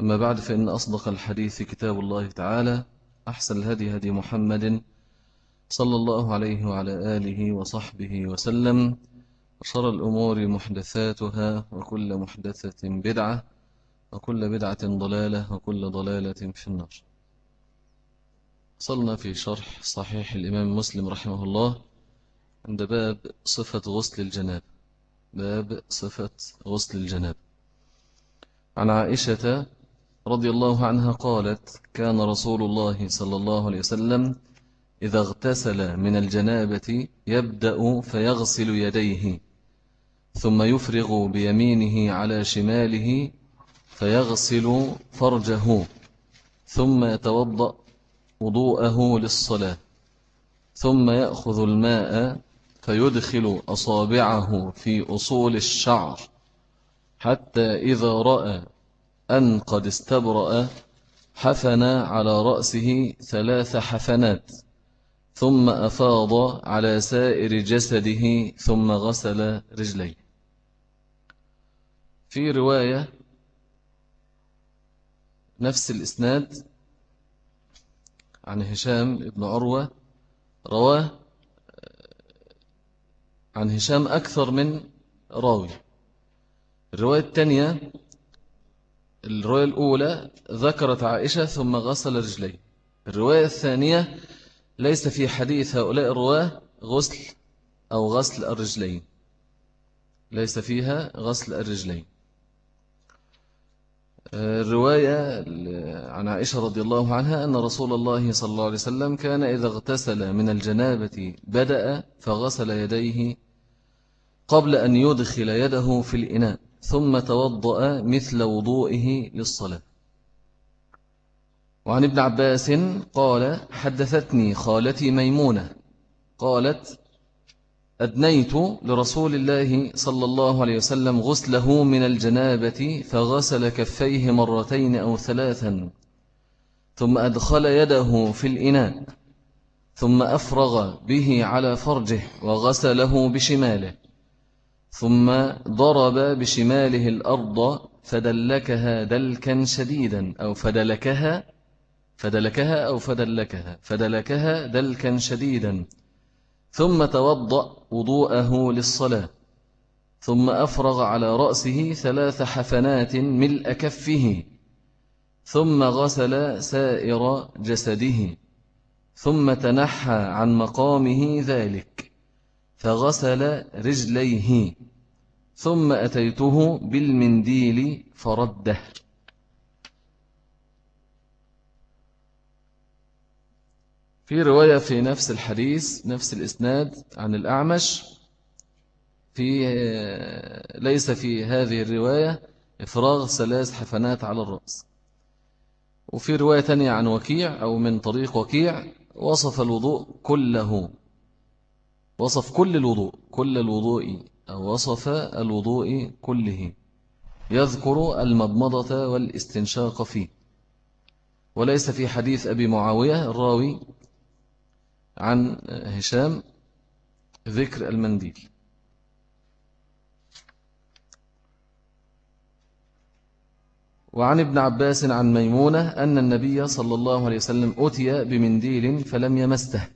أما بعد فإن أصدق الحديث كتاب الله تعالى أحسن الهدي هدي محمد صلى الله عليه وعلى آله وصحبه وسلم. وشر الأمور محدثاتها وكل محدثة بدعة وكل بدعة ضلالة وكل ضلالة في النار. صلنا في شرح صحيح الإمام مسلم رحمه الله عند باب صفة غسل الجناب. باب صفة غسل الجناب. عن عائشة رضي الله عنها قالت كان رسول الله صلى الله عليه وسلم إذا اغتسل من الجنابة يبدأ فيغسل يديه ثم يفرغ بيمينه على شماله فيغسل فرجه ثم يتوضأ وضوءه للصلاة ثم يأخذ الماء فيدخل أصابعه في أصول الشعر حتى إذا رأى أن قد استبرأ حفن على رأسه ثلاث حفنات ثم أفاض على سائر جسده ثم غسل رجليه. في رواية نفس الإسناد عن هشام بن عروة رواه عن هشام أكثر من راوي. الرواية الثانية الرواية الأولى ذكرت عائشة ثم غسل رجليه. الرواية الثانية ليس في حديث هؤلاء الرواة غسل أو غسل الرجلين. ليس فيها غسل الرجلين. الرواية عن عائشة رضي الله عنها أن رسول الله صلى الله عليه وسلم كان إذا اغتسل من الجنابة بدأ فغسل يديه قبل أن يدخل يده في الإناء. ثم توضأ مثل وضوئه للصلاة. وعن ابن عباس قال حدثتني خالتي ميمونة قالت أدنيت لرسول الله صلى الله عليه وسلم غسله من الجنابة فغسل كفيه مرتين أو ثلاثا ثم أدخل يده في الإناء ثم أفرغ به على فرجه وغسله بشماله. ثم ضرب بشماله الأرض فدلكها دلكا شديدا أو فدلكها فدلكها أو فدلكها فدلكها دلكا شديدا. ثم توضأ وضوءه للصلاة ثم أفرغ على رأسه ثلاث حفنات ملء كفه ثم غسل سائر جسده ثم تنحى عن مقامه ذلك فغسل رجليه. ثم أتيته بالمنديل فرده. في رواية في نفس الحديث نفس الإسناد عن الأعمش في ليس في هذه الرواية إفراغ ثلاث حفنات على الرأس. وفي رواية تانية عن وكيع أو من طريق وكيع وصف الوضوء كله وصف كل الوضوء كل الوضوء وصف الوضوء كله. يذكر المضمضة والاستنشاق فيه. وليس في حديث أبي معاوية الراوي عن هشام ذكر المنديل. وعن ابن عباس عن ميمونة أن النبي صلى الله عليه وسلم أتي بمنديل فلم يمسته.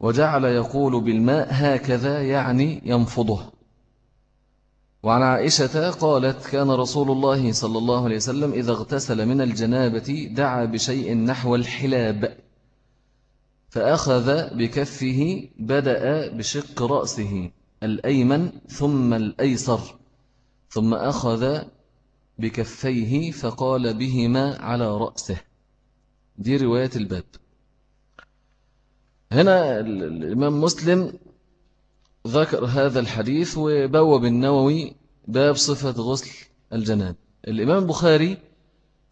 وجعل يقول بالماء هكذا يعني ينفضه. وعن عائشة قالت كان رسول الله صلى الله عليه وسلم إذا اغتسل من الجنابة دعا بشيء نحو الحلاب فأخذ بكفه بدأ بشق رأسه الأيمن ثم الأيسر ثم أخذ بكفيه فقال بهما على رأسه. دي رواية الباب. هنا الإمام مسلم ذكر هذا الحديث وبوب النووي باب صفة غسل الجناب. الإمام البخاري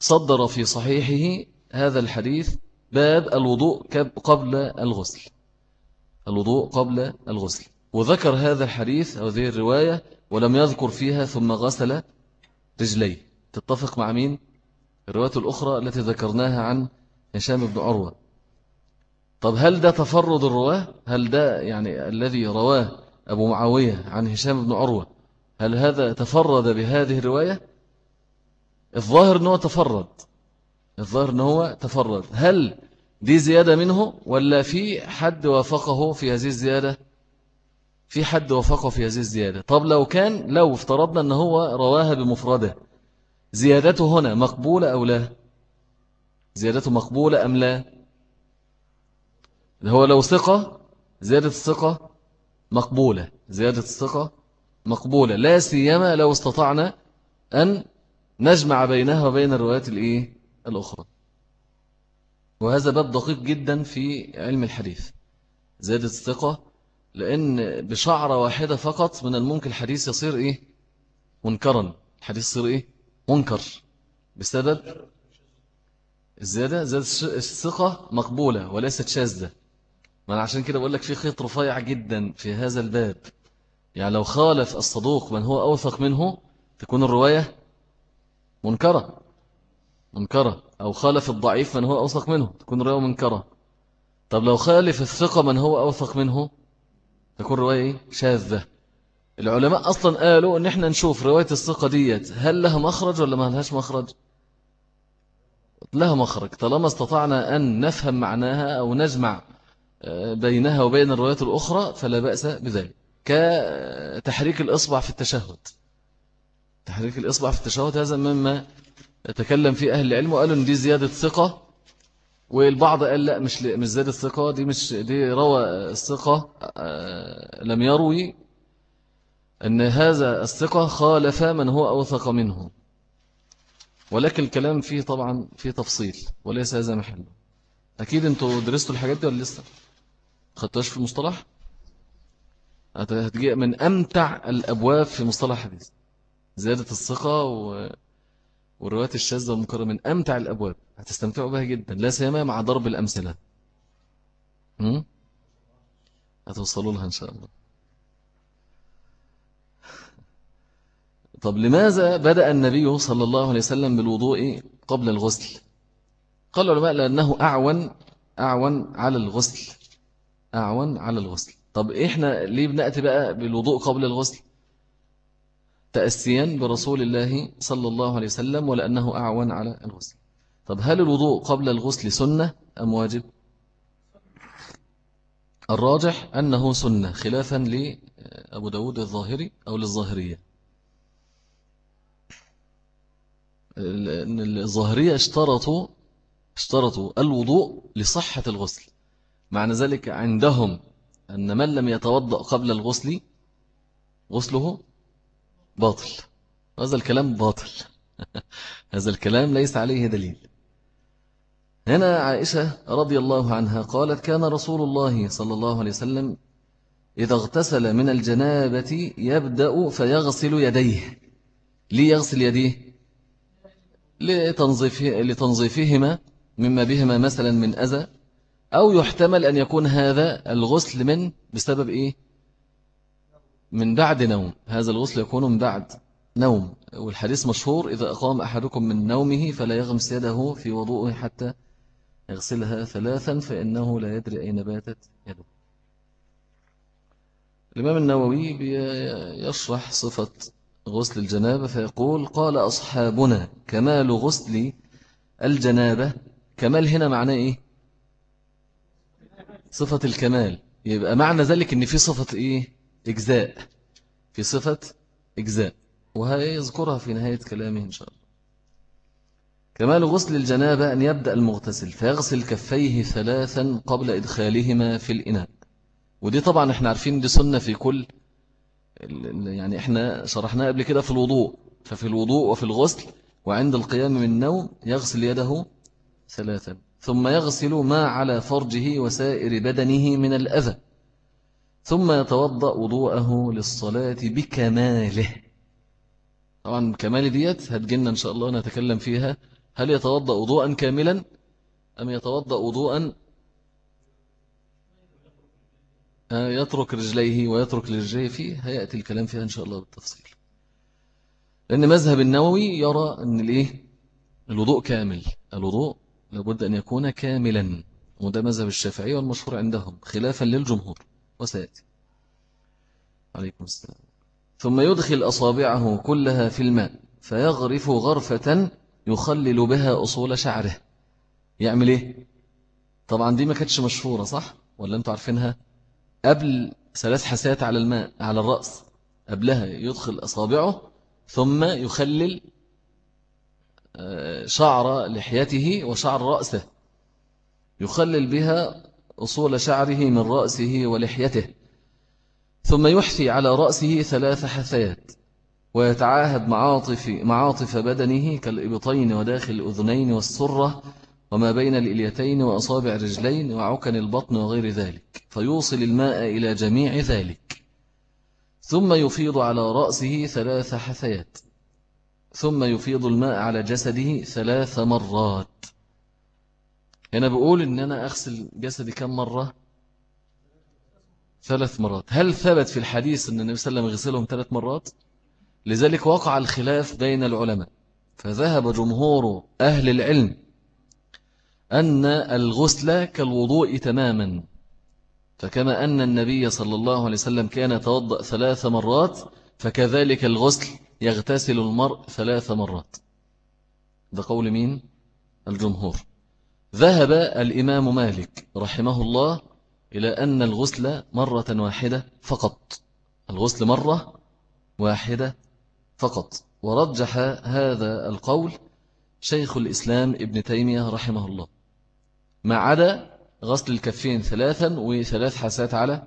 صدر في صحيحه هذا الحديث باب الوضوء قبل الغسل. الوضوء قبل الغسل. وذكر هذا الحديث أو ذي الرواية ولم يذكر فيها ثم غسل رجليه. تتفق مع مين؟ الرواية الأخرى التي ذكرناها عن هشام بن عروة. طب هل ده تفرد الرواه؟ هل ده يعني الذي رواه أبو معاوية عن هشام بن عروة هل هذا تفرد بهذه الرواية؟ الظاهر أنه تفرد الظاهر أنه تفرد. هل دي زيادة منه ولا في حد وافقه في هذه الزيادة؟ في حد وافقه في هذه الزيادة. طب لو كان لو افترضنا أنه هو رواها بمفرده زيادته هنا مقبولة أو لا؟ زيادته مقبولة أم لا؟ هو لو ثقة زيادة الثقة مقبولة. زيادة الثقة مقبولة. لا سيما لو استطعنا أن نجمع بينها وبين الروايات الإيه؟ الأخرى. وهذا باب دقيق جدا في علم الحديث. زيادة الثقة لأن بشعرة واحدة فقط من الممكن الحديث يصير إيه؟ منكرا. الحديث يصير إيه؟ منكر. بسبب الزيادة زيادة الثقة مقبولة وليست شاذة. ما أنا عشان كده بقول لك في خيط رفيع جدا في هذا الباب. يعني لو خالف الصدوق من هو أوثق منه تكون الرواية منكرة. منكرة. أو خالف الضعيف من هو أوثق منه تكون الرواية منكرة. طب لو خالف الثقة من هو أوثق منه تكون رواية شاذة. العلماء أصلا قالوا أن إحنا نشوف رواية الثقة ديت هل لها مخرج ولا ما لهاش مخرج؟ لها مخرج. طالما استطعنا أن نفهم معناها أو نجمع بينها وبين الروايات الأخرى فلا بأس بذلك. كتحريك الإصبع في التشهد. تحريك الإصبع في التشهد هذا مما تكلم فيه أهل العلم وقالوا أن دي زيادة ثقة والبعض قال لا مش مش زيادة الثقة دي مش دي روى الثقة آه، لم يروي أن هذا الثقة خالف من هو أوثق منه. ولكن الكلام فيه طبعا فيه تفصيل وليس هذا محله. أكيد أنتوا درستوا الحاجات دي ولا لسه؟ خدتوش في المصطلح هتجي من أمتع الأبواب في مصطلح حديث. زيادة الثقة و... والروايات الشاذة والمكررة من أمتع الأبواب. هتستمتعوا بها جدا. لا سيما مع ضرب الأمثلة. هتوصلوا لها إن شاء الله. طب لماذا بدأ النبي صلى الله عليه وسلم بالوضوء قبل الغسل؟ قال العلماء لأنه أعون أعون على الغسل. أعون على الغسل. طب إحنا ليه بنأتي بقى بالوضوء قبل الغسل؟ تأسيا برسول الله صلى الله عليه وسلم ولأنه أعون على الغسل. طب هل الوضوء قبل الغسل سنة أم واجب؟ الراجح أنه سنة خلافا لأبو داود الظاهري أو للظاهرية. الظاهرية اشترطوا اشترطوا الوضوء لصحة الغسل. معنى ذلك عندهم أن من لم يتوضأ قبل الغسل غسله باطل. هذا الكلام باطل. هذا الكلام ليس عليه دليل. هنا عائشة رضي الله عنها قالت كان رسول الله صلى الله عليه وسلم إذا اغتسل من الجنابة يبدأ فيغسل يديه. ليه يغسل يديه. لتنظيفه لتنظيفهما مما بهما مثلا من أذى أو يحتمل أن يكون هذا الغسل من بسبب إيه؟ من بعد نوم. هذا الغسل يكون من بعد نوم. والحديث مشهور إذا أقام أحدكم من نومه فلا يغمس يده في وضوءه حتى يغسلها ثلاثا فإنه لا يدري أين باتت يده. الإمام النووي يشرح صفة غسل الجنابة فيقول قال أصحابنا كمال غسل الجنابة كمال هنا معناه إيه؟ صفة الكمال. يبقى معنى ذلك إن في صفة إيه؟ إجزاء. في صفة إجزاء. وهيذكرها في نهاية كلامه إن شاء الله. كمال غسل الجنابة أن يبدأ المغتسل فيغسل كفيه ثلاثا قبل إدخالهما في الإناء. ودي طبعا إحنا عارفين دي سنة في كل يعني إحنا شرحناها قبل كده في الوضوء. ففي الوضوء وفي الغسل وعند القيام من النوم يغسل يده ثلاثا. ثم يغسل ما على فرجه وسائر بدنه من الأذى ثم يتوضأ وضوءه للصلاة بكماله. طبعا كمال ديت هتجينا إن شاء الله نتكلم فيها. هل يتوضأ وضوءا كاملا أم يتوضأ وضوءا؟ آه، يترك رجليه ويترك رجليه فيه. هيأتي الكلام فيها إن شاء الله بالتفصيل. لأن مذهب النووي يرى أن الإيه؟ الوضوء كامل. الوضوء لابد أن يكون كاملا وده مذهب الشافعي والمشهور عندهم خلافا للجمهور وسيأتي عليكم السلام ثم يدخل أصابعه كلها في الماء فيغرف غرفة يخلل بها أصول شعره يعمل إيه؟ طبعا دي ما كانتش مشهورة صح؟ ولا أنتوا عارفينها؟ قبل ثلاث حسات على الماء على الرأس قبلها يدخل أصابعه ثم يخلل شعر لحيته وشعر رأسه. يخلل بها أصول شعره من رأسه ولحيته. ثم يحثي على رأسه ثلاث حثيات ويتعاهد معاطف, معاطف بدنه كالإبطين وداخل الأذنين والسرة وما بين الإليتين وأصابع الرجلين وعكن البطن وغير ذلك فيوصل الماء إلى جميع ذلك. ثم يفيض على رأسه ثلاث حثيات. ثم يفيض الماء على جسده ثلاث مرات. هنا بقول إن أنا أغسل جسدي كم مرة؟ ثلاث مرات. هل ثبت في الحديث أن النبي صلى الله عليه وسلم غسلهم ثلاث مرات؟ لذلك وقع الخلاف بين العلماء. فذهب جمهور أهل العلم أن الغسل كالوضوء تماما. فكما أن النبي صلى الله عليه وسلم كان يتوضأ ثلاث مرات فكذلك الغسل يغتسل المرء ثلاث مرات. ده قول مين؟ الجمهور. ذهب الإمام مالك رحمه الله إلى أن الغسل مرة واحدة فقط. الغسل مرة واحدة فقط. ورجح هذا القول شيخ الإسلام ابن تيمية رحمه الله. ما عدا غسل الكفين ثلاثا وثلاث حسات على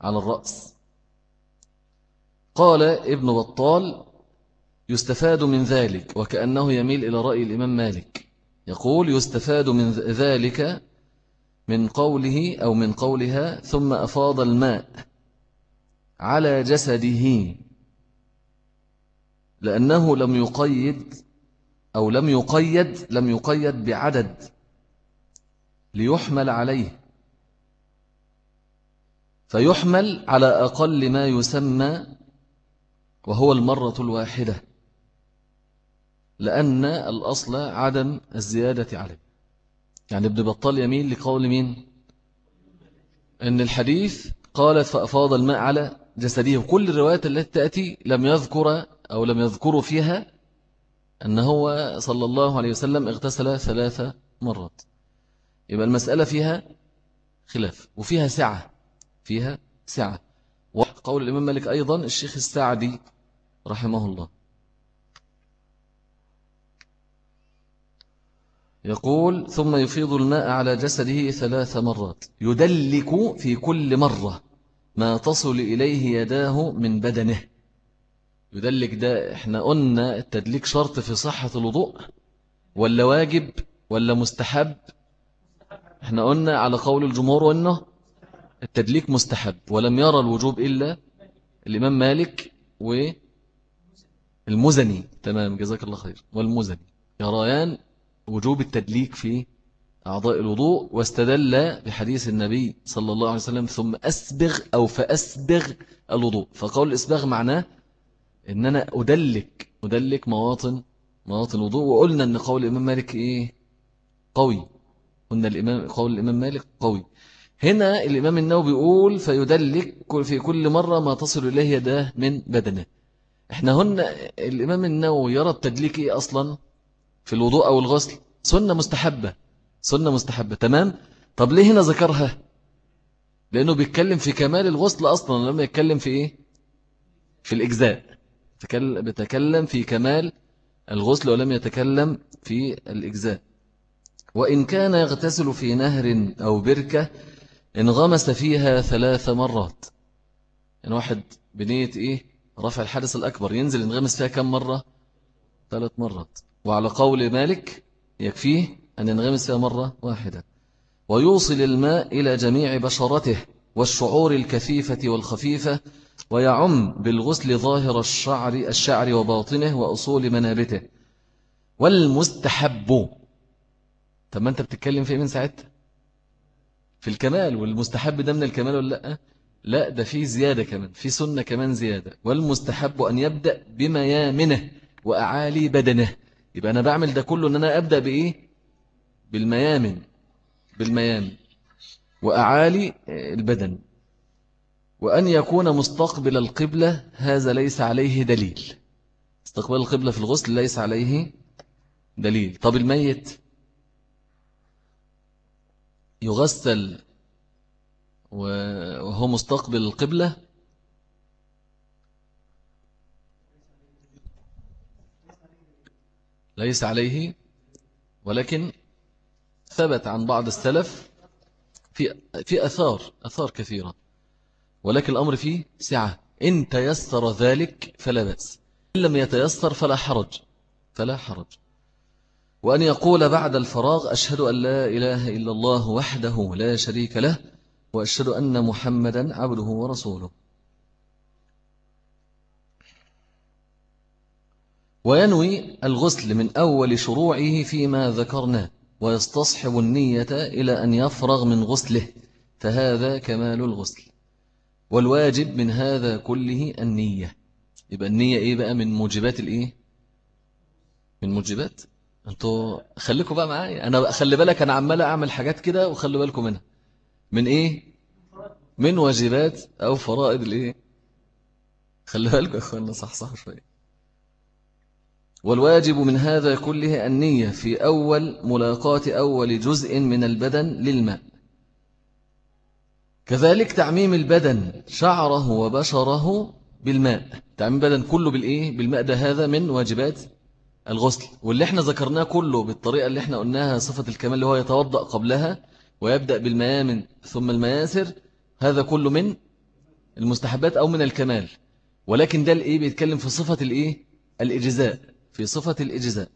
على الرأس. قال ابن بطال يستفاد من ذلك وكأنه يميل إلى رأي الإمام مالك. يقول يستفاد من ذلك من قوله أو من قولها ثم أفاض الماء على جسده لأنه لم يقيد أو لم يقيد لم يقيد بعدد ليحمل عليه. فيحمل على أقل ما يسمى وهو المرة الواحدة. لأن الأصل عدم الزيادة عليه. يعني ابن بطال يميل لقول مين؟ أن الحديث قالت فأفاض الماء على جسده. كل الروايات التي تأتي لم يذكر أو لم يذكروا فيها أن هو صلى الله عليه وسلم اغتسل ثلاث مرات. يبقى المسألة فيها خلاف وفيها سعة فيها سعة. وقول الإمام مالك أيضا الشيخ السعدي رحمه الله يقول ثم يفيض الماء على جسده ثلاث مرات. يدلك في كل مرة ما تصل إليه يداه من بدنه. يدلك ده إحنا قلنا التدليك شرط في صحة الوضوء ولا واجب ولا مستحب؟ إحنا قلنا على قول الجمهور وانه التدليك مستحب ولم يرى الوجوب إلا الإمام مالك والمزني تمام جزاك الله خير. والمزني. يريان وجوب التدليك في أعضاء الوضوء واستدل بحديث النبي صلى الله عليه وسلم ثم أسبغ أو فأسبغ الوضوء. فقول الإسباغ معناه إن أنا أدلك أدلك مواطن مواطن الوضوء. وقلنا أن قول الإمام مالك إيه؟ قوي. قلنا الإمام قول الإمام مالك قوي. هنا الإمام النووي بيقول فيدلك في كل مرة ما تصل إليه يداه من بدنه. إحنا هنا الإمام النووي يرى التدليك إيه أصلا في الوضوء أو الغسل؟ سنة مستحبة سنة مستحبة تمام؟ طب ليه هنا ذكرها؟ لأنه بيتكلم في كمال الغسل أصلا لما يتكلم في إيه؟ في الإجزاء. بيتكلم في كمال الغسل ولم يتكلم في الإجزاء. وإن كان يغتسل في نهر أو بركة انغمس فيها ثلاث مرات. يعني واحد بنية إيه؟ رفع الحدث الأكبر ينزل ينغمس فيها كم مرة؟ ثلاث مرات. وعلى قول مالك يكفيه أن ينغمس فيها مرة واحدة. ويوصل الماء إلى جميع بشرته والشعور الكثيفة والخفيفة ويعم بالغسل ظاهر الشعر الشعر وباطنه وأصول منابته. والمستحب. طب ما أنت بتتكلم في إيه من ساعتها؟ في الكمال والمستحب ده من الكمال ولا لأ؟ لا ده في زيادة كمان في سنة كمان زيادة. والمستحب أن يبدأ بميامنه وأعالي بدنه. يبقى أنا بعمل ده كله أن أنا أبدأ بإيه؟ بالميامن بالميامن. وأعالي البدن. وأن يكون مستقبل القبلة هذا ليس عليه دليل. استقبال القبلة في الغسل ليس عليه دليل. طب الميت؟ يغسل وهو مستقبل القبلة. ليس عليه ولكن ثبت عن بعض السلف في في أثار أثار كثيرة. ولكن الأمر فيه سعة. إن تيسر ذلك فلا بأس. إن لم يتيسر فلا حرج فلا حرج. وأن يقول بعد الفراغ أشهد أن لا إله إلا الله وحده لا شريك له وأشهد أن محمدا عبده ورسوله. وينوي الغسل من أول شروعه فيما ذكرنا ويستصحب النية إلى أن يفرغ من غسله فهذا كمال الغسل. والواجب من هذا كله النية. يبقى النية إيه بقى؟ من موجبات الإيه؟ من موجبات؟ أنتوا خليكم بقى معايا. أنا خلي بالك أنا عمال أعمل حاجات كده وخلي بالكم منها. من إيه؟ من واجبات أو فرائض الإيه؟ خلي بالكم يا أخوانا صح صح شوية. والواجب من هذا كله النية في أول ملاقاة أول جزء من البدن للماء. كذلك تعميم البدن شعره وبشره بالماء. تعميم البدن كله بالإيه؟ بالماء. ده هذا من واجبات الغسل. واللي إحنا ذكرناه كله بالطريقة اللي إحنا قلناها صفة الكمال اللي هو يتوضأ قبلها ويبدأ بالميامن ثم المياسر هذا كله من المستحبات أو من الكمال. ولكن ده الإيه؟ بيتكلم في صفة الإيه؟ الإجزاء في صفة الإجزاء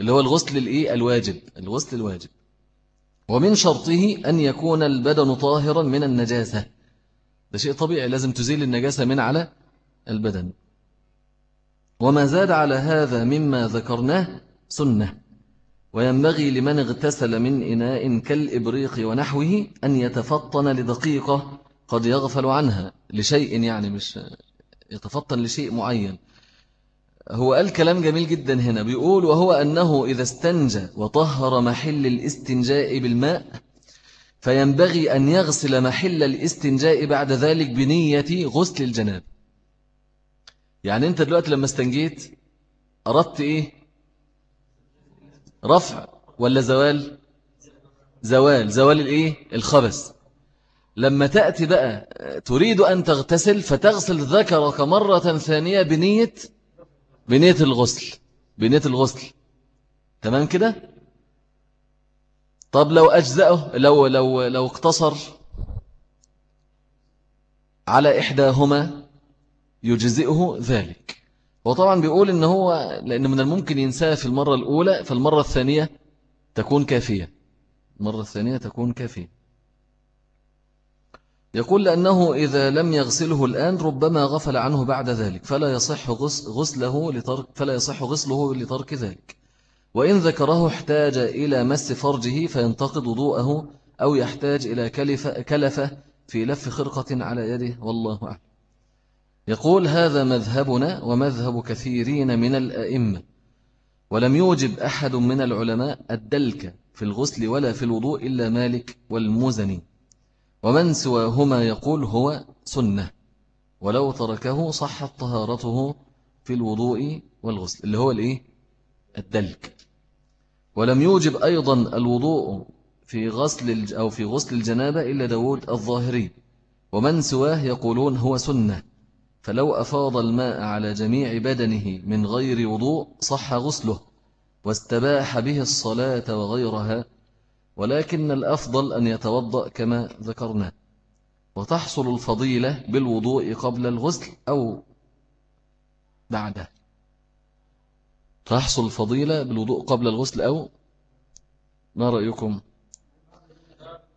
اللي هو الغسل الإيه؟ الواجب الغسل الواجب. ومن شرطه أن يكون البدن طاهرا من النجاسة. ده شيء طبيعي لازم تزيل النجاسة من على البدن. وما زاد على هذا مما ذكرناه سنة. وينبغي لمن اغتسل من إناء كالإبريق ونحوه أن يتفطن لدقيقة قد يغفل عنها لشيء يعني مش يتفطن لشيء معين. هو قال كلام جميل جدا هنا. بيقول وهو أنه إذا استنجى وطهر محل الاستنجاء بالماء فينبغي أن يغسل محل الاستنجاء بعد ذلك بنية غسل الجناب. يعني أنت دلوقتي لما استنجيت أردت إيه؟ رفع ولا زوال؟ زوال. زوال الإيه؟ الخبث. لما تأتي بقى تريد أن تغتسل فتغسل ذكرك مرة ثانية بنية بنية الغسل. بنية الغسل. تمام كده؟ طب لو أجزأه لو, لو, لو اقتصر على إحداهما يجزئه ذلك. وطبعا بيقول إن هو لأن من الممكن ينساه في المرة الأولى فالمرة الثانية تكون كافية. المرة الثانية تكون كافية. يقول لأنه إذا لم يغسله الآن ربما غفل عنه بعد ذلك فلا يصح غسله لترك فلا يصح غسله لترك ذلك. وإن ذكره احتاج إلى مس فرجه فينتقد وضوءه أو يحتاج إلى كلفة, كلفة في لف خرقة على يده والله أعلم. يقول هذا مذهبنا ومذهب كثيرين من الأئمة ولم يوجب أحد من العلماء الدلك في الغسل ولا في الوضوء إلا مالك والمزني ومن سواهما يقول هو سنة ولو تركه صحت طهارته في الوضوء والغسل اللي هو الإيه؟ الدلك ولم يوجب أيضا الوضوء في غسل أو في غسل الجنابة إلا داود الظاهري ومن سواه يقولون هو سنة فلو أفاض الماء على جميع بدنه من غير وضوء صح غسله واستباح به الصلاة وغيرها ولكن الأفضل أن يتوضأ كما ذكرنا. وتحصل الفضيلة بالوضوء قبل الغسل أو بعده. تحصل الفضيلة بالوضوء قبل الغسل أو ما رأيكم؟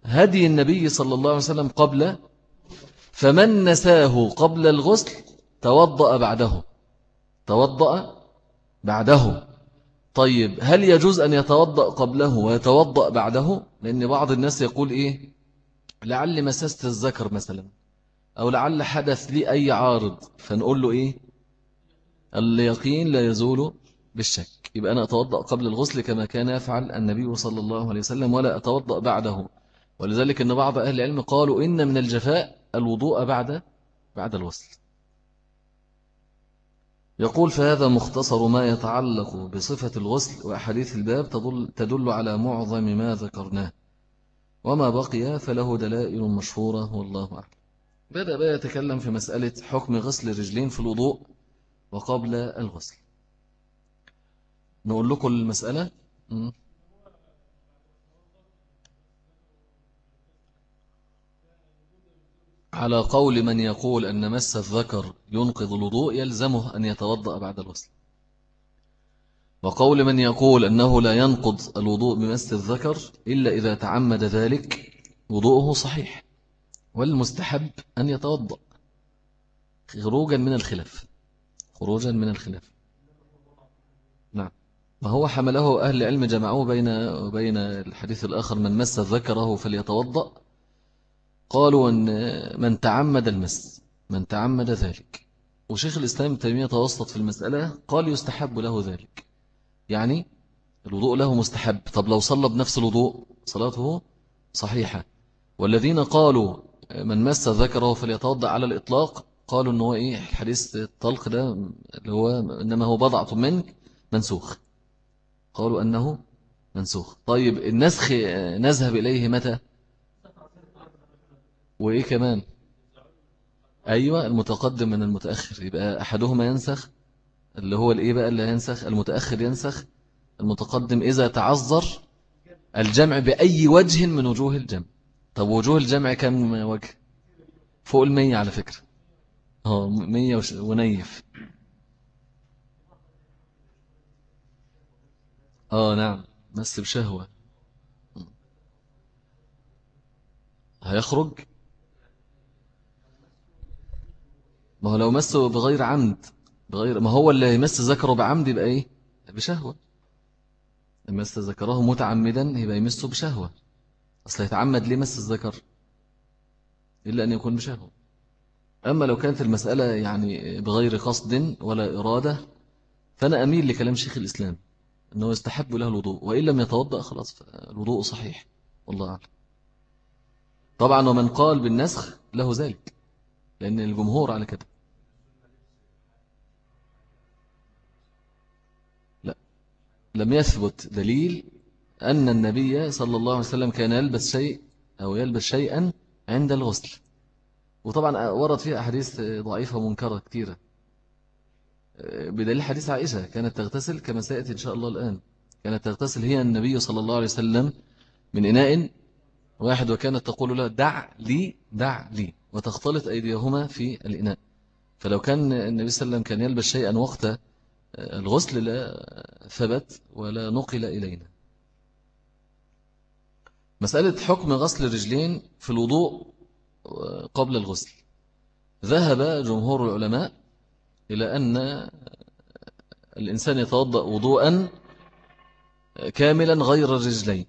هدي النبي صلى الله عليه وسلم قبل فمن نساه قبل الغسل توضأ بعده. توضأ بعده. طيب هل يجوز أن يتوضأ قبله ويتوضأ بعده؟ لأن بعض الناس يقول إيه؟ لعل مسست الذكر مثلا أو لعل حدث لي أي عارض فنقول له إيه؟ اليقين لا يزول بالشك. يبقى أنا أتوضأ قبل الغسل كما كان يفعل النبي صلى الله عليه وسلم ولا أتوضأ بعده. ولذلك أن بعض أهل العلم قالوا إن من الجفاء الوضوء بعد بعد الغسل يقول فهذا مختصر ما يتعلق بصفة الغسل وأحاديث الباب تدل, تدل على معظم ما ذكرناه. وما بقي فله دلائل مشهورة والله أعلم. بدأ بقى يتكلم في مسألة حكم غسل الرجلين في الوضوء وقبل الغسل. نقول لكم المسألة. على قول من يقول أن مس الذكر ينقض الوضوء يلزمه أن يتوضأ بعد الغسل. وقول من يقول أنه لا ينقض الوضوء بمس الذكر إلا إذا تعمد ذلك وضوءه صحيح والمستحب أن يتوضأ خروجا من الخلاف خروجا من الخلاف. نعم. ما هو حمله أهل العلم جمعوه بين بين الحديث الآخر من مس ذكره فليتوضأ قالوا أن من تعمد المس من تعمد ذلك. وشيخ الإسلام تيمية توسط في المسألة قال يستحب له ذلك. يعني الوضوء له مستحب. طب لو صلى بنفس الوضوء صلاته صحيحة. والذين قالوا من مس ذكره فليتوضأ على الإطلاق قالوا أنه إيه الحديث الطلق ده اللي هو إنما هو بضعة منك منسوخ. قالوا أنه منسوخ. طيب النسخ نذهب إليه متى؟ وإيه كمان؟ أيوة المتقدم من المتأخر. يبقى أحدهما ينسخ اللي هو الإيه بقى اللي ينسخ المتأخر ينسخ. المتقدم إذا تعذر الجمع بأي وجه من وجوه الجمع. طب وجوه الجمع كم وجه؟ فوق المية على فكرة. آه مية ونيف. آه نعم. مس بشهوة. هيخرج؟ ما هو لو مسه بغير عمد بغير ما هو اللي يمس ذكره بعمد يبقى إيه؟ بشهوة. يمس ذكره متعمدا يبقى يمسه بشهوة. أصل يتعمد ليه مس الذكر؟ إلا أن يكون بشهوة. أما لو كانت المسألة يعني بغير قصد ولا إرادة فأنا أميل لكلام شيخ الإسلام أنه يستحب له الوضوء وإن لم يتوضأ خلاص الوضوء صحيح. والله أعلم. طبعا ومن قال بالنسخ له ذلك لأن الجمهور على كده. لم يثبت دليل أن النبي صلى الله عليه وسلم كان يلبس شيء أو يلبس شيئا عند الغسل. وطبعا ورد فيها أحاديث ضعيفة ومنكرة كثيرة. بدليل حديث عائشة كانت تغتسل كما سيأتي إن شاء الله الآن. كانت تغتسل هي النبي صلى الله عليه وسلم من إناء واحد وكانت تقول له دع لي دع لي وتختلط أيديهما في الإناء. فلو كان النبي صلى الله عليه وسلم كان يلبس شيئا وقت الغسل لا ثبت ولا نقل إلينا. مسألة حكم غسل الرجلين في الوضوء قبل الغسل. ذهب جمهور العلماء إلى أن الإنسان يتوضأ وضوءا كاملا غير الرجلين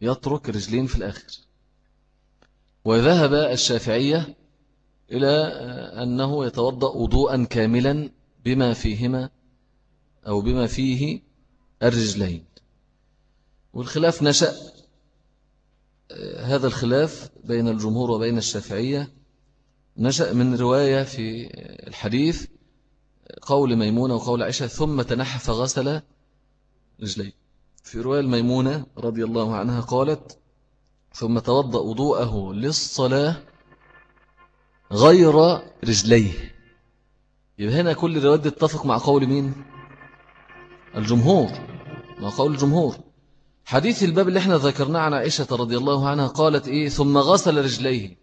يترك رجلين في الآخر. وذهب الشافعية إلى أنه يتوضأ وضوءا كاملا بما فيهما أو بما فيه الرجلين. والخلاف نشأ هذا الخلاف بين الجمهور وبين الشافعية نشأ من رواية في الحديث قول ميمونة وقول عائشة ثم تنحى فغسل رجليه في رواية الميمونة رضي الله عنها قالت ثم توضأ وضوءه للصلاة غير رجليه. يبقى هنا كل الروايات تتفق مع قول مين؟ الجمهور مع قول الجمهور. حديث الباب اللي إحنا ذكرناه عن عائشة رضي الله عنها قالت إيه؟ ثم غسل رجليه.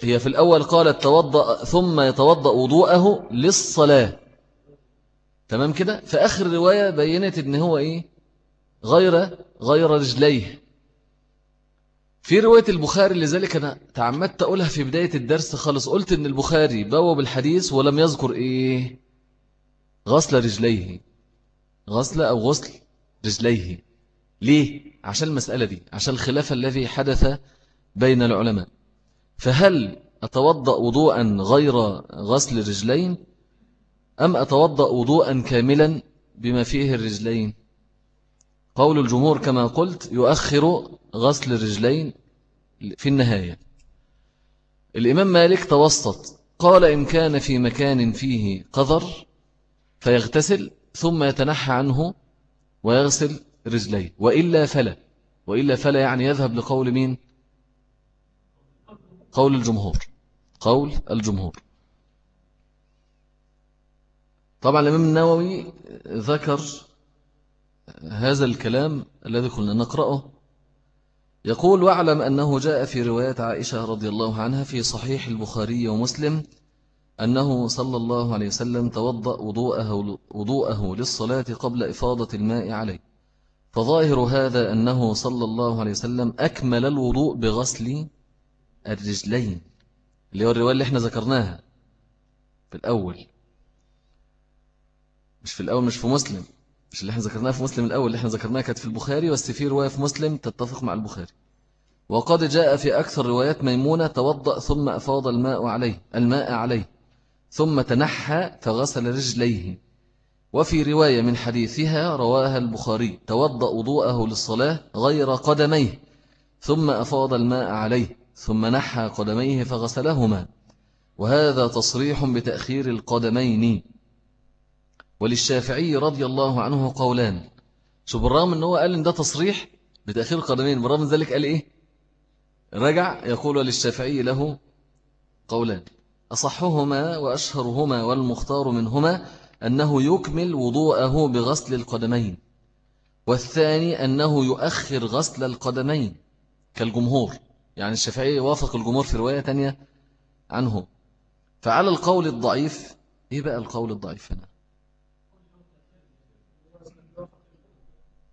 هي في الأول قالت توضأ ثم يتوضأ وضوءه للصلاة. تمام كده؟ في آخر الرواية بينت إن هو إيه؟ غير غير رجليه. في رواية البخاري لذلك أنا تعمدت أقولها في بداية الدرس خالص. قلت إن البخاري بوب الحديث ولم يذكر إيه؟ غسل رجليه. غسل أو غسل رجليه. ليه؟ عشان المسألة دي عشان الخلاف الذي حدث بين العلماء. فهل أتوضأ وضوءا غير غسل الرجلين؟ أم أتوضأ وضوءا كاملا بما فيه الرجلين؟ قول الجمهور كما قلت يؤخر غسل الرجلين في النهاية. الإمام مالك توسط قال إن كان في مكان فيه قذر فيغتسل ثم يتنحى عنه ويغسل رجليه. وإلا فلا. وإلا فلا يعني يذهب لقول مين؟ قول الجمهور. قول الجمهور. طبعا الإمام النووي ذكر هذا الكلام الذي كنا نقرأه. يقول واعلم أنه جاء في رواية عائشة رضي الله عنها في صحيح البخاري ومسلم أنه صلى الله عليه وسلم توضأ وضوءه, وضوءه للصلاة قبل إفاضة الماء عليه. فظاهر هذا أنه صلى الله عليه وسلم أكمل الوضوء بغسل الرجلين اللي هو الرواية اللي إحنا ذكرناها في الأول. مش في الأول مش في مسلم. مش اللي إحنا ذكرناها في مسلم الأول اللي إحنا ذكرناها كانت في البخاري بس في رواية في مسلم تتفق مع البخاري. وقد جاء في أكثر روايات ميمونة توضأ ثم أفاض الماء عليه الماء عليه. ثم تنحى فغسل رجليه. وفي رواية من حديثها رواها البخاري توضأ وضوءه للصلاة غير قدميه ثم أفاض الماء عليه ثم نحى قدميه فغسلهما. وهذا تصريح بتأخير القدمين. وللشافعي رضي الله عنه قولان شو بالرغم أنه قال إن ده تصريح بتأخير القدمين بالرغم ذلك قال إيه؟ رجع يقول للشافعي له قولان. أصحهما وأشهرهما والمختار منهما أنه يكمل وضوءه بغسل القدمين والثاني أنه يؤخر غسل القدمين كالجمهور يعني الشافعي وافق الجمهور في رواية تانية عنه. فعلى القول الضعيف إيه بقى القول الضعيف هنا؟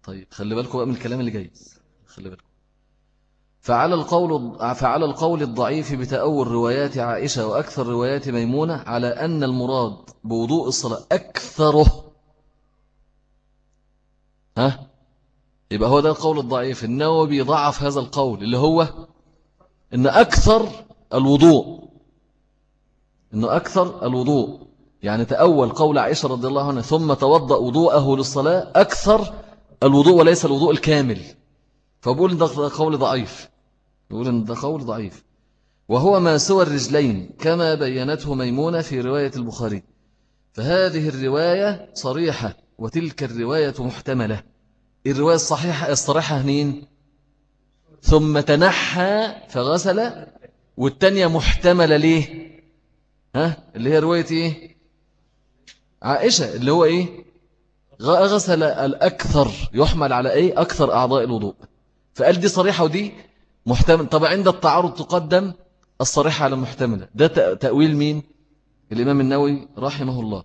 طيب خلي بالكم بقى من الكلام اللي جاي خلي بالكم. فعلى القول فعلى القول الضعيف بتأول روايات عائشة وأكثر روايات ميمونة على أن المراد بوضوء الصلاة أكثره. ها؟ يبقى هو ده القول الضعيف. النووي ضعف هذا القول اللي هو إن أكثر الوضوء. إنه أكثر الوضوء. يعني تأول قول عائشة رضي الله عنها ثم توضأ وضوءه للصلاة أكثر الوضوء وليس الوضوء الكامل. فبقول ده قول ضعيف. يقول إن ده قول ضعيف. وهو ما سوى الرجلين كما بينته ميمونة في رواية البخاري. فهذه الرواية صريحة وتلك الرواية محتملة. الرواية الصحيحة الصريحة هنين ثم تنحى فغسل. والتانية محتملة ليه؟ ها؟ اللي هي رواية إيه؟ عائشة اللي هو إيه؟ غسل الأكثر يحمل على إيه؟ أكثر أعضاء الوضوء. فقال دي صريحة ودي محتمل. طبعا عند التعارض تقدم الصريحة على المحتملة ده تأويل مين؟ الإمام النووي رحمه الله.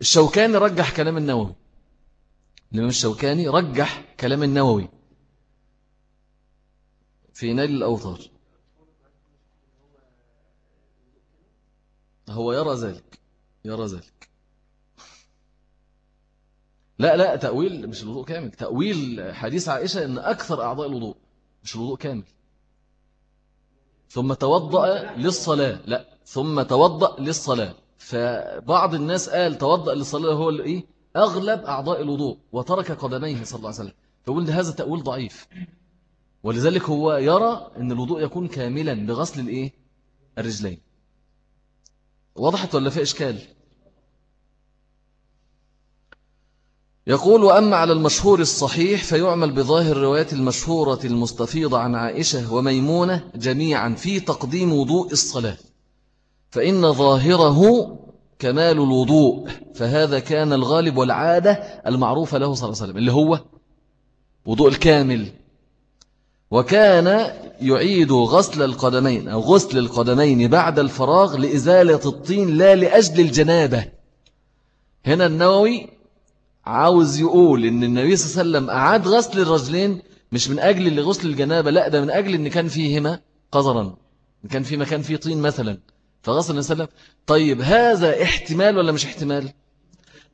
الشوكاني رجح كلام النووي. الإمام الشوكاني رجح كلام النووي. في نيل الأوطار هو يرى ذلك. يرى ذلك. لا لا تأويل مش الوضوء كامل. تأويل حديث عائشة أن أكثر أعضاء الوضوء. مش الوضوء كامل. ثم توضأ للصلاة. لا ثم توضأ للصلاة. فبعض الناس قال توضأ للصلاة هو الإيه أغلب أعضاء الوضوء. وترك قدميه صلى الله عليه وسلم. فقول هذا تأويل ضعيف. ولذلك هو يرى أن الوضوء يكون كاملا بغسل الإيه؟ الرجلين. وضحت ولا في إشكال؟ يقول وأما على المشهور الصحيح فيعمل بظاهر الروايات المشهورة المستفيضة عن عائشة وميمونة جميعا في تقديم وضوء الصلاة فإن ظاهره كمال الوضوء فهذا كان الغالب والعادة المعروفة له صلى الله عليه وسلم اللي هو وضوء الكامل. وكان يعيد غسل القدمين أو غسل القدمين بعد الفراغ لإزالة الطين لا لأجل الجنابة. هنا النووي عاوز يقول إن النبي صلى الله عليه وسلم أعاد غسل الرجلين مش من أجل اللي غسل الجنابة لا ده من أجل إن كان فيهما قذرا. كان في مكان فيه طين مثلا. فغسل النبي صلى الله عليه وسلم. طيب هذا احتمال ولا مش احتمال؟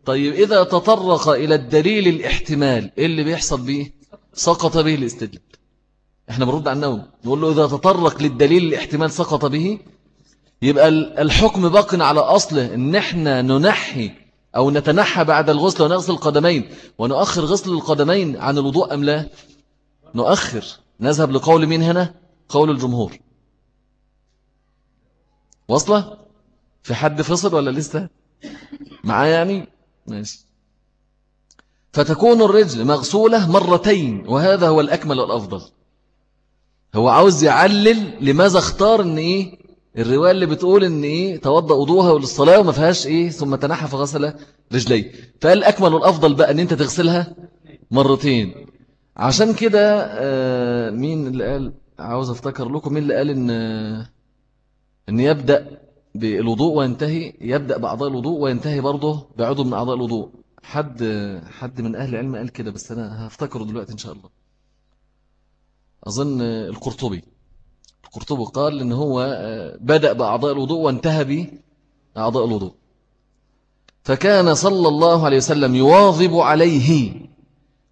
طيب إذا تطرق إلى الدليل الاحتمال إيه اللي بيحصل به سقط به الاستدلال. إحنا بنرد عن النوم. نقول له إذا تطرق للدليل الاحتمال سقط به يبقى الحكم باق على أصله إن إحنا ننحي أو نتنحى بعد الغسل ونغسل القدمين ونؤخر غسل القدمين عن الوضوء أم لا؟ نؤخر. نذهب لقول مين هنا؟ قول الجمهور. وصلة في حد فصل ولا لسه؟ معاه يعني؟ ماشي. فتكون الرجل مغسولة مرتين وهذا هو الأكمل والأفضل. هو عاوز يعلل لماذا اختار إن إيه؟ الرواية اللي بتقول إن إيه توضأ وضوها للصلاة وما فيهاش إيه ثم تنحى فغسل رجليه. فقال الأكمل والأفضل بقى إن أنت تغسلها مرتين. عشان كده آه مين اللي قال؟ عاوز أفتكر لكم مين اللي قال إن إن يبدأ بالوضوء وينتهي يبدأ بأعضاء الوضوء وينتهي برضه بعضو من أعضاء الوضوء. حد حد من أهل العلم قال كده بس أنا هفتكره دلوقتي إن شاء الله. أظن القرطبي. القرطبي قال إن هو آه، بدأ بأعضاء الوضوء وانتهى بأعضاء الوضوء. فكان صلى الله عليه وسلم يواظب عليه.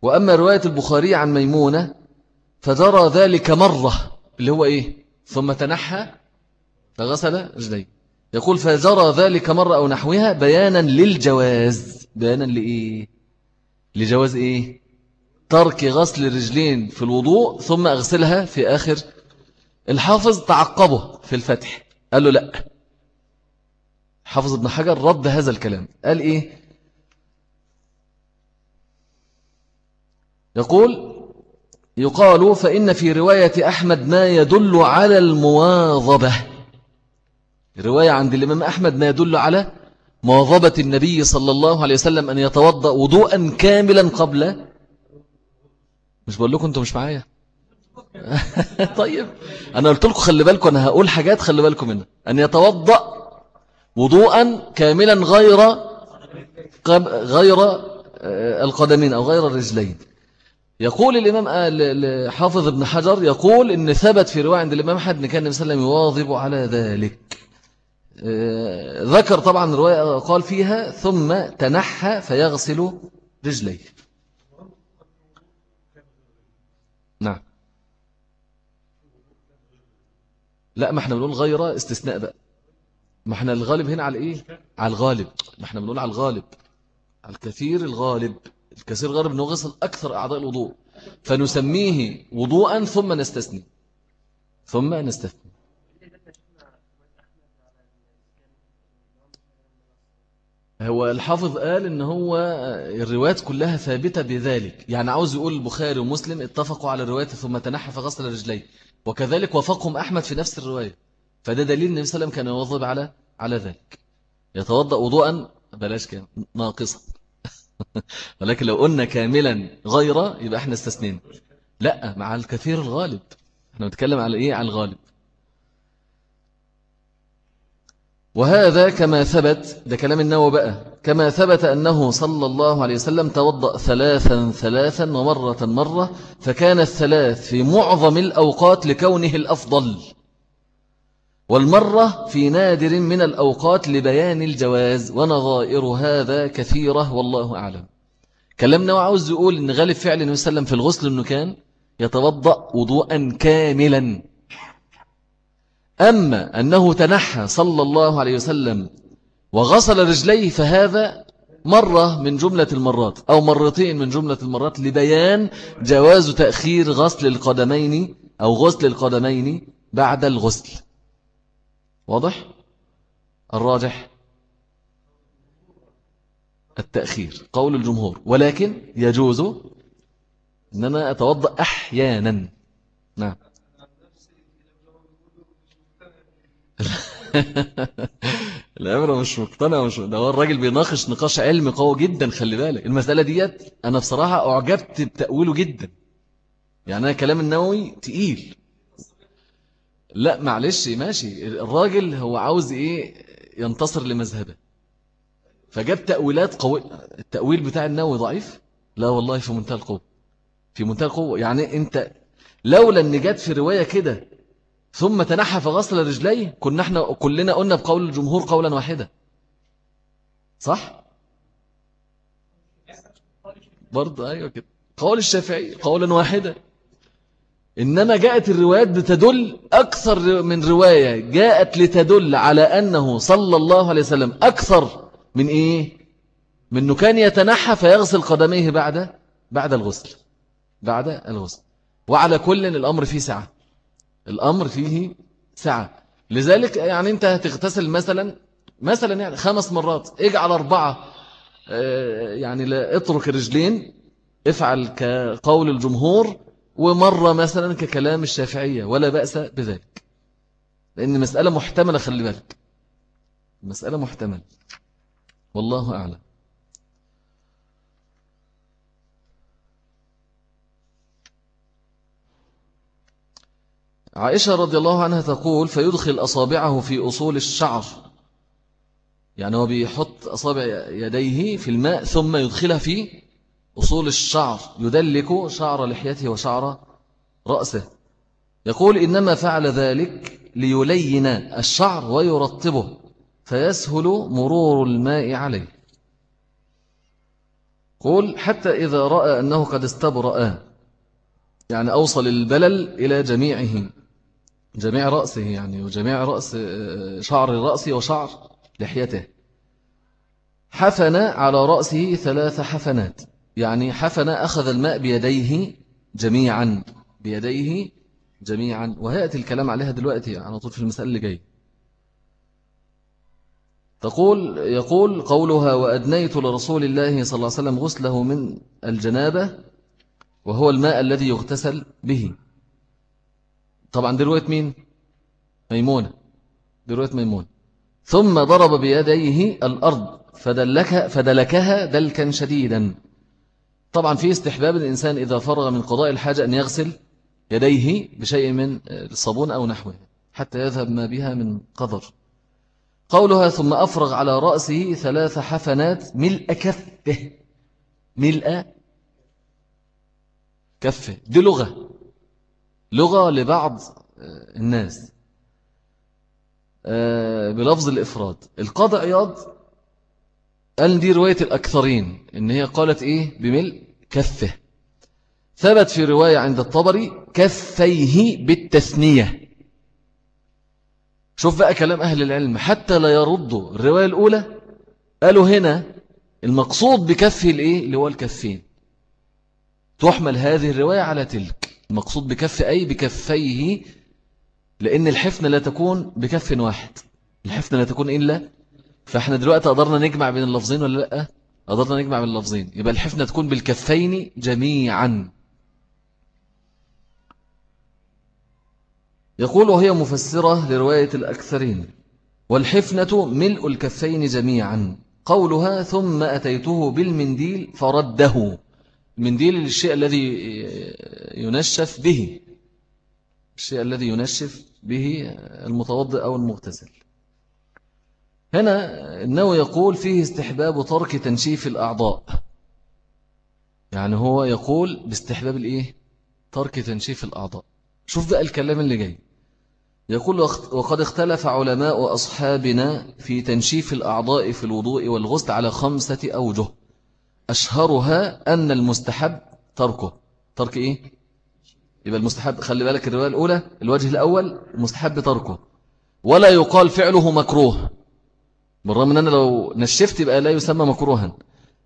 وأما رواية البخاري عن ميمونة فجرى ذلك مرة اللي هو إيه؟ ثم تنحى فغسل رجليه. يقول فجرى ذلك مرة أو نحوها بيانا للجواز. بيانا لإيه؟ لجواز إيه؟ ترك غسل الرجلين في الوضوء ثم أغسلها في آخر الحافظ تعقبه في الفتح. قال له لا. حافظ ابن حجر رد هذا الكلام. قال إيه؟ يقول يقال فإن في رواية أحمد ما يدل على المواظبة. رواية عند الإمام أحمد ما يدل على مواظبة النبي صلى الله عليه وسلم أن يتوضأ وضوءا كاملا قبل. مش بقول لكم أنتم مش معايا. طيب أنا قلت لكم خلي بالكم أنا هقول حاجات خلي بالكم منها. أن يتوضأ وضوءا كاملا غير غير آه، القدمين أو غير الرجلين. يقول الإمام آه، حافظ ابن حجر يقول إن ثبت في رواية عند الإمام أن كان النبي صلى الله عليه وسلم يواظب على ذلك. آه، ذكر طبعا رواية قال فيها ثم تنحى فيغسل رجليه نعم لا ما إحنا بنقول غير استثناء بقى. ما إحنا الغالب هنا على إيه؟ على الغالب. ما إحنا بنقول على الغالب. على الكثير الغالب. الكثير الغالب إنه غسل أكثر أعضاء الوضوء. فنسميه وضوءا ثم نستثني. ثم نستثني. هو الحافظ قال إن هو الروايات كلها ثابتة بذلك. يعني عاوز يقول البخاري ومسلم اتفقوا على الرواية ثم تنحى فغسل رجليه. وكذلك وفقهم أحمد في نفس الرواية. فده دليل النبي صلى الله عليه وسلم كان يوظب على على ذلك. يتوضأ وضوءا بلاش كام ناقصا. ولكن لو قلنا كاملا غير يبقى إحنا استثنين لا مع الكثير الغالب. إحنا بنتكلم على إيه؟ على الغالب. وهذا كما ثبت ده كلام النووي بقى كما ثبت أنه صلى الله عليه وسلم توضأ ثلاثا ثلاثا ومرة مرة فكان الثلاث في معظم الأوقات لكونه الأفضل. والمرة في نادر من الأوقات لبيان الجواز ونظائر هذا كثيرة والله أعلم. كلامنا وعاوز يقول أن غالب فعل النبي صلى الله عليه وسلم في الغسل أنه كان يتوضأ وضوءا كاملا. أما أنه تنحى صلى الله عليه وسلم وغسل رجليه فهذا مرة من جملة المرات أو مرتين من جملة المرات لبيان جواز تأخير غسل القدمين أو غسل القدمين بعد الغسل. واضح؟ الراجح؟ التأخير قول الجمهور. ولكن يجوز أن أنا أتوضأ أحيانا. نعم. الأمر مش مقتنع مش ده هو الراجل بيناقش نقاش علمي قوي جدا خلي بالك. المسألة ديت أنا بصراحة أعجبت بتأويله جدا. يعني أنا كلام النووي تقيل. لا معلش ماشي. الراجل هو عاوز إيه؟ ينتصر لمذهبه. فجاب تأويلات قوية التأويل بتاع النووي ضعيف؟ لا والله في منتهى القوة. في منتهى القوة. يعني أنت لولا أن جت في رواية كده ثم تنحى فغسل رجليه. كنا إحنا كلنا قلنا بقول الجمهور قولا واحدا. صح؟ برضه أيوة كده. قول الشافعي قولا واحدا. إنما جاءت الروايات بتدل أكثر من رواية. جاءت لتدل على أنه صلى الله عليه وسلم أكثر من إيه؟ من أنه كان يتنحى فيغسل قدميه بعد بعد الغسل. بعد الغسل. وعلى كل الأمر فيه سعة. الأمر فيه سعة. لذلك يعني أنت هتغتسل مثلا مثلا يعني خمس مرات اجعل أربعة آه، يعني اترك الرجلين افعل كقول الجمهور ومرة مثلا ككلام الشافعية ولا بأس بذلك. لأن مسألة محتملة خلي بالك. مسألة محتملة. والله أعلم. عائشة رضي الله عنها تقول فيدخل أصابعه في أصول الشعر. يعني هو بيحط أصابع يديه في الماء ثم يدخلها في أصول الشعر يدلك شعر لحيته وشعر رأسه. يقول إنما فعل ذلك ليلين الشعر ويرطبه فيسهل مرور الماء عليه. قول حتى إذا رأى أنه قد استبرأ يعني أوصل البلل إلى جميعه. جميع رأسه يعني وجميع رأس شعر الرأس وشعر لحيته. حفن على رأسه ثلاث حفنات. يعني حفن أخذ الماء بيديه جميعا بيديه جميعا. وهيأتي الكلام عليها دلوقتي على طول في المسألة اللي جاي تقول يقول قولها وأدنيت لرسول الله صلى الله عليه وسلم غسله من الجنابة وهو الماء الذي يغتسل به. طبعا رواية مين؟ ميمونة. رواية ميمونة. ثم ضرب بيديه الأرض فدلك فدلكها دلكا شديدا. طبعا في استحباب الإنسان إذا فرغ من قضاء الحاجة أن يغسل يديه بشيء من الصابون أو نحوه حتى يذهب ما بها من قدر. قولها ثم أفرغ على رأسه ثلاث حفنات ملء كفه. ملء كفه. دي لغة. لغة لبعض الناس. آه، بلفظ الإفراد. القاضي عياض قال دي رواية الأكثرين إن هي قالت إيه؟ بملء كفه. ثبت في رواية عند الطبري كفيه بالتثنية. شوف بقى كلام أهل العلم حتى لا يردوا الرواية الأولى قالوا هنا المقصود بكفه الإيه؟ اللي هو الكفين. تحمل هذه الرواية على تلك. المقصود بكف أي بكفيه لأن الحفنة لا تكون بكف واحد. الحفنة لا تكون إلا فإحنا دلوقتي قدرنا نجمع بين اللفظين ولا لأ؟ قدرنا نجمع بين اللفظين. يبقى الحفنة تكون بالكفين جميعا. يقول وهي مفسرة لرواية الأكثرين. والحفنة ملء الكفين جميعا. قولها ثم أتيته بالمنديل فرده. المنديل الشيء الذي ينشف به. الشيء الذي ينشف به المتوضئ أو المغتسل. هنا إنه يقول فيه استحباب ترك تنشيف الأعضاء. يعني هو يقول باستحباب الإيه؟ ترك تنشيف الأعضاء. شوف بقى الكلام اللي جاي. يقول وقد اختلف علماء أصحابنا في تنشيف الأعضاء في الوضوء والغسل على خمسة أوجه. أشهرها أن المستحب تركه. ترك إيه؟ يبقى المستحب خلي بالك الرواية الأولى الوجه الأول المستحب تركه. ولا يقال فعله مكروه. بالرغم أن أنا لو نشفت يبقى لا يسمى مكروها.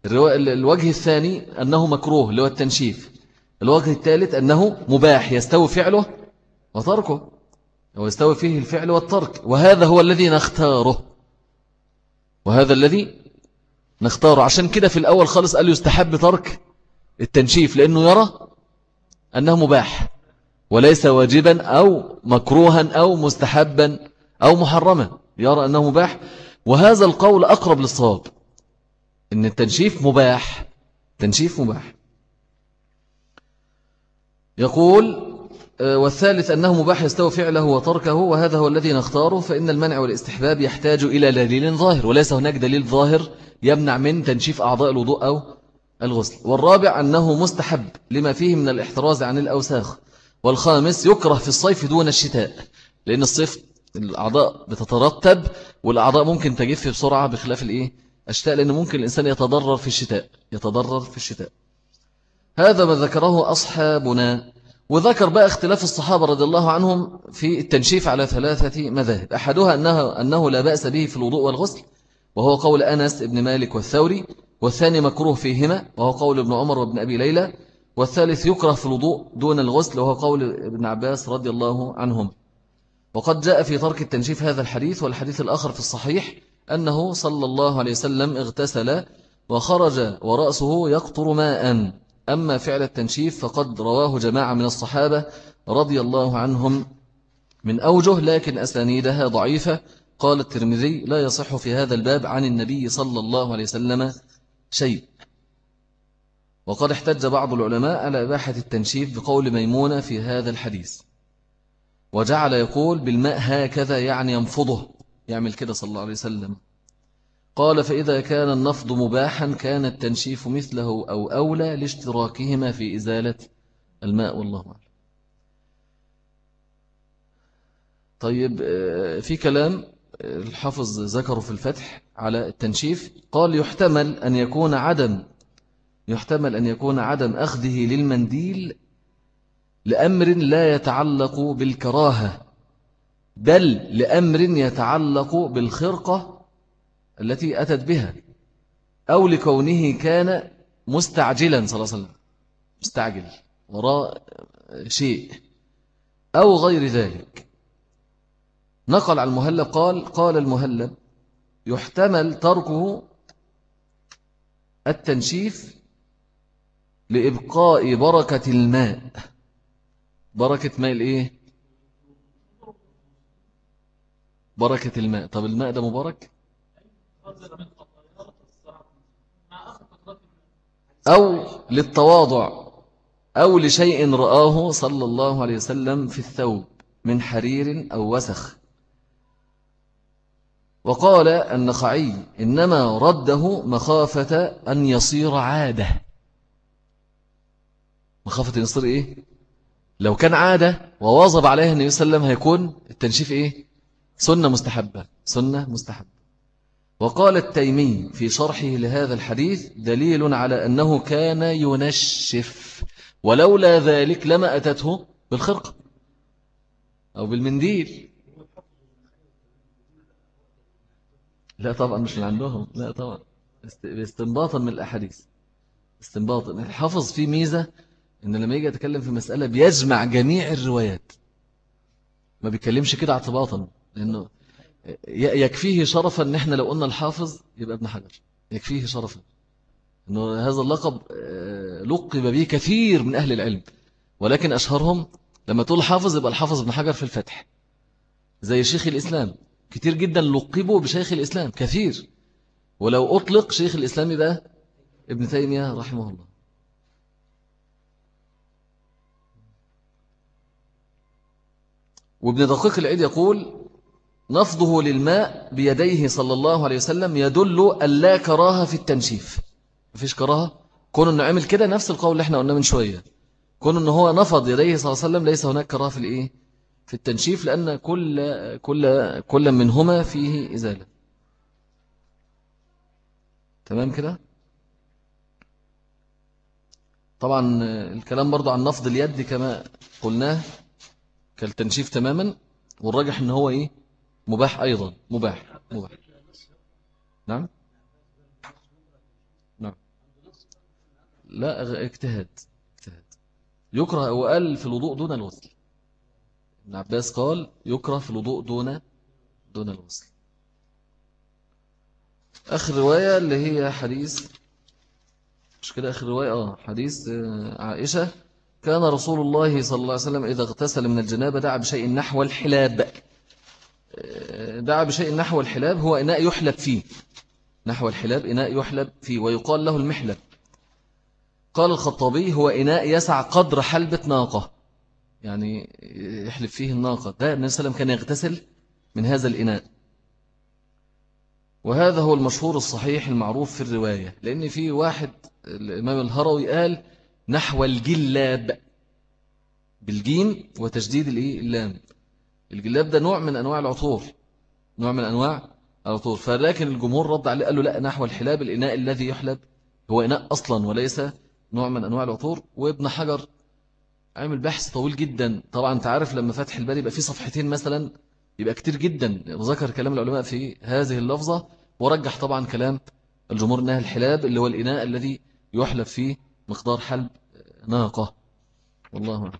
الوجه الثاني أنه مكروه اللي هو التنشيف. الوجه الثالث أنه مباح يستوي فعله وتركه. ويستوي فيه الفعل والترك. وهذا هو الذي نختاره. وهذا الذي نختاره. عشان كده في الأول خالص قال يستحب ترك التنشيف لأنه يرى أنه مباح وليس واجبا أو مكروها أو مستحبا أو محرما. يرى أنه مباح. وهذا القول أقرب للصواب إن التنشيف مباح تنشيف مباح. يقول آه، والثالث أنه مباح يستوى فعله وتركه وهذا هو الذي نختاره فإن المنع والاستحباب يحتاج إلى دليل ظاهر وليس هناك دليل ظاهر يمنع من تنشيف أعضاء الوضوء أو الغسل. والرابع أنه مستحب لما فيه من الإحتراز عن الأوساخ. والخامس يكره في الصيف دون الشتاء لأن الصيف الأعضاء بتترتب والأعضاء ممكن تجف بسرعة بخلاف الإيه؟ الشتاء لأن ممكن الإنسان يتضرر في الشتاء يتضرر في الشتاء. هذا ما ذكره أصحابنا. وذكر بقى اختلاف الصحابة رضي الله عنهم في التنشيف على ثلاثة مذاهب. أحدها أنه, أنه لا بأس به في الوضوء والغسل وهو قول أنس ابن مالك والثوري والثاني مكروه فيهما وهو قول ابن عمر وابن أبي ليلى والثالث يكره في الوضوء دون الغسل وهو قول ابن عباس رضي الله عنهم. وقد جاء في ترك التنشيف هذا الحديث والحديث الآخر في الصحيح أنه صلى الله عليه وسلم اغتسل وخرج ورأسه يقطر ماء. أما فعل التنشيف فقد رواه جماعة من الصحابة رضي الله عنهم من أوجه لكن أسانيدها ضعيفة قال الترمذي لا يصح في هذا الباب عن النبي صلى الله عليه وسلم شيء. وقد احتج بعض العلماء على إباحة التنشيف بقول ميمونة في هذا الحديث. وجعل يقول بالماء هكذا يعني ينفضه يعمل كده صلى الله عليه وسلم. قال فإذا كان النفض مباحا كان التنشيف مثله أو أولى لاشتراكهما في إزالة الماء والله أعلم. طيب آه، في كلام الحافظ ذكره في الفتح على التنشيف قال يحتمل أن يكون عدم يحتمل أن يكون عدم أخذه للمنديل لأمر لا يتعلق بالكراهة بل لأمر يتعلق بالخرقة التي أتت بها أو لكونه كان مستعجلا صلى الله عليه وسلم مستعجل وراء شيء أو غير ذلك. نقل على المهلب قال قال المهلب يحتمل تركه التنشيف لإبقاء بركة الماء. بركة ماء الإيه؟ بركة الماء. طب الماء ده مبارك؟ أو للتواضع أو لشيء رآه صلى الله عليه وسلم في الثوب من حرير أو وسخ. وقال النخعي إنما رده مخافة أن يصير عادة. مخافة أن يصير إيه؟ لو كان عادة وواظب عليها النبي صلى الله عليه وسلم هيكون التنشيف إيه؟ سنة مستحبة سنة مستحبة. وقال التيمي في شرحه لهذا الحديث دليل على أنه كان ينشف ولولا ذلك لما أتته بالخرقة أو بالمنديل. لا طبعا مش من عندهم. لا طبعا. استنباطا من الأحاديث. استنباطا الحافظ فيه ميزة إن لما يجي يتكلم في مسألة بيجمع جميع الروايات. ما بيتكلمش كده اعتباطا لأنه يكفيه شرفا إن إحنا لو قلنا الحافظ يبقى ابن حجر. يكفيه شرفا. إنه هذا اللقب آه، لقب به كثير من أهل العلم. ولكن أشهرهم لما تقول حافظ يبقى الحافظ ابن حجر في الفتح. زي شيخ الإسلام. كتير جدا لقبوا بشيخ الإسلام كثير. ولو أطلق شيخ الإسلام يبقى ابن تيمية رحمه الله. وابن دقيق العيد يقول نفضه للماء بيديه صلى الله عليه وسلم يدل ألا كراهة في التنشيف. مفيش كراهة؟ كون أنه عمل كده نفس القول اللي إحنا قلنا من شوية. كون أنه هو نفض يديه صلى الله عليه وسلم ليس هناك كراهة في الإيه؟ في التنشيف لأن كل كل كل منهما فيه إزالة. تمام كده؟ طبعا الكلام برضو عن نفض اليد كما قلناه كالتنشيف تماما والراجح إن هو إيه؟ مباح أيضا مباح مباح. نعم؟ نعم. لا اجتهاد اجتهاد. يكره وقال في الوضوء دون الغسل. ابن عباس قال يكره في الوضوء دون دون الغسل. آخر رواية اللي هي حديث مش كده؟ آخر رواية آه حديث آه، عائشة. كان رسول الله صلى الله عليه وسلم إذا اغتسل من الجنابة دعا بشيء نحو الحلاب. دعا بشيء نحو الحلاب هو إناء يحلب فيه. نحو الحلاب إناء يحلب فيه ويقال له المحلب. قال الخطابي هو إناء يسع قدر حلبة ناقة. يعني يحلب فيه الناقة. ده النبي صلى الله عليه وسلم كان يغتسل من هذا الإناء. وهذا هو المشهور الصحيح المعروف في الرواية لأن في واحد الإمام الهروي قال نحو الجلاب بالجيم وتجديد اللام. الجلاب ده نوع من أنواع العطور نوع من أنواع العطور. فلكن الجمهور رد عليه قال له لا نحو الحلاب الإناء الذي يحلب هو إناء أصلا وليس نوع من أنواع العطور. وابن حجر عامل بحث طويل جدا. طبعا أنت عارف لما فتح الباري يبقى فيه صفحتين مثلا يبقى كتير جدا. ذكر كلام العلماء في هذه اللفظة ورجح طبعا كلام الجمهور انها الحلاب اللي هو الإناء الذي يحلب فيه مقدار حلب ناقة. والله أعلم.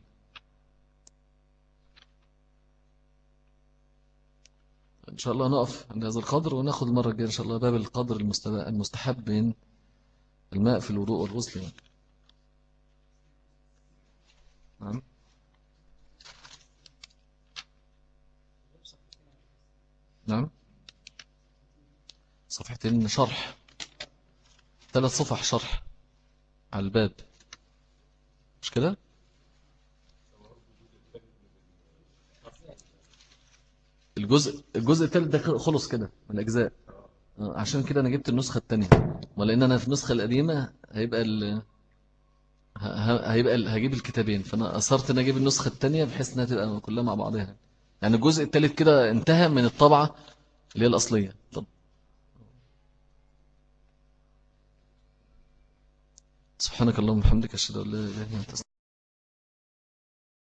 إن شاء الله نقف عند هذا القدر وناخذ المرة الجاية إن شاء الله باب القدر المستحب من الماء في الوضوء والغسل. يعني. نعم. نعم. صفحتين شرح ثلاث صفح شرح على الباب. مش كده؟ الجزء الجزء الثالث ده خلص كده من الأجزاء آه، عشان كده أنا جبت النسخة الثانية ولأن أنا في النسخة القديمة هيبقى ال هيبقى هجيب الكتابين. فأنا أصرت أن أجيب النسخة الثانية بحيث أنها تبقى كلها مع بعضها. يعني الجزء الثالث كده انتهى من الطبعة اللي هي الأصلية. طب. سبحانك اللهم وبحمدك أشهد أن لا إله إلا أنت